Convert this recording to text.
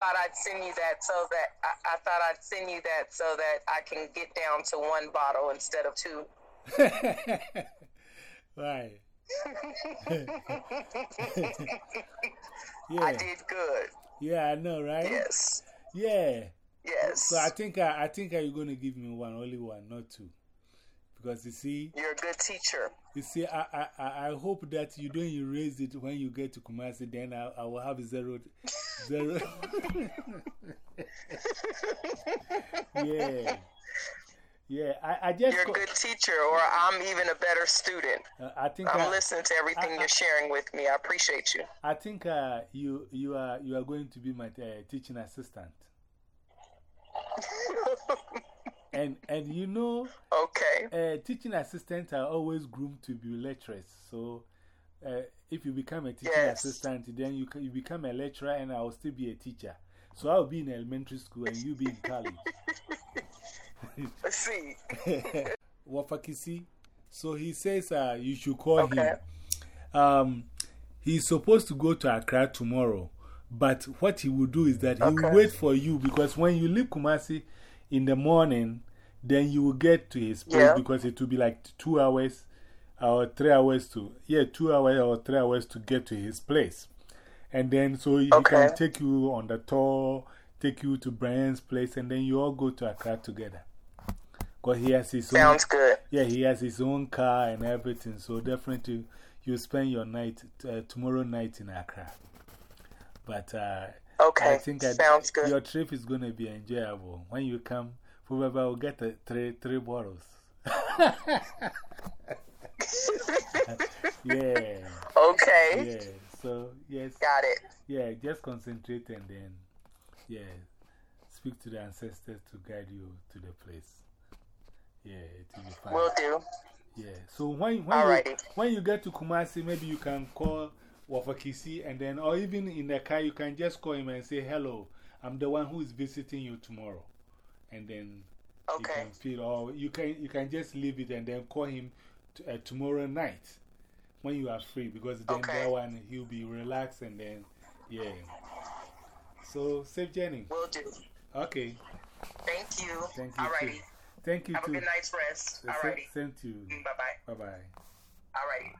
thought I'd send you that so that I, I thought I'd send you that so that I can get down to one bottle instead of two. right. yeah. I did good. Yeah, I know, right? Yes. Yeah. Yes. So I think, I, I think you're going to give me one, only one, not two. Because you see, you're a good teacher. You see, I, I, I hope that you don't erase it when you get to Kumasi, then I, I will have zero. zero. yeah. Yeah, I, I just. You're a good teacher, or I'm even a better student. Uh, I think I'm I, listening to everything you're sharing with me. I appreciate you. I think uh, you, you, are, you are going to be my uh, teaching assistant. and, and you know, okay. Uh, teaching assistants are always groomed to be lecturers. So uh, if you become a teaching yes. assistant, then you, you become a lecturer, and I will still be a teacher. So I'll be in elementary school and you be in college. See. Wafakisi. So he says uh, you should call okay. him. Um, he's supposed to go to Accra tomorrow, but what he will do is that he okay. will wait for you because when you leave Kumasi in the morning, then you will get to his place yeah. because it will be like two hours or three hours to, yeah, two hours or three hours to get to his place. And then so he okay. can take you on the tour, take you to Brian's place, and then you all go to Accra together. Because he has his Sounds own, good. Yeah, he has his own car and everything. So definitely you spend your night uh, tomorrow night in Accra. But uh, okay. I think Sounds good. your trip is going to be enjoyable. When you come, whoever will get three, three bottles. yeah. Okay. Yeah. So, yes. Got it. Yeah, just concentrate and then, yeah, speak to the ancestors to guide you to the place. Yeah, it will be fine. Will do. Yeah. So when, when, you, when you get to Kumasi, maybe you can call Wafakisi and then, or even in the car, you can just call him and say, Hello, I'm the one who is visiting you tomorrow. And then okay. you can feel, or you can, you can just leave it and then call him uh, tomorrow night when you are free because then okay. that one he'll be relaxed and then, yeah. So, safe journey. Will do. Okay. Thank you. Thank you. Alrighty. Too. Thank you Have too. a good night's rest. Alrighty. Same to you. Bye bye. Bye bye. Alrighty. Bye. Bye.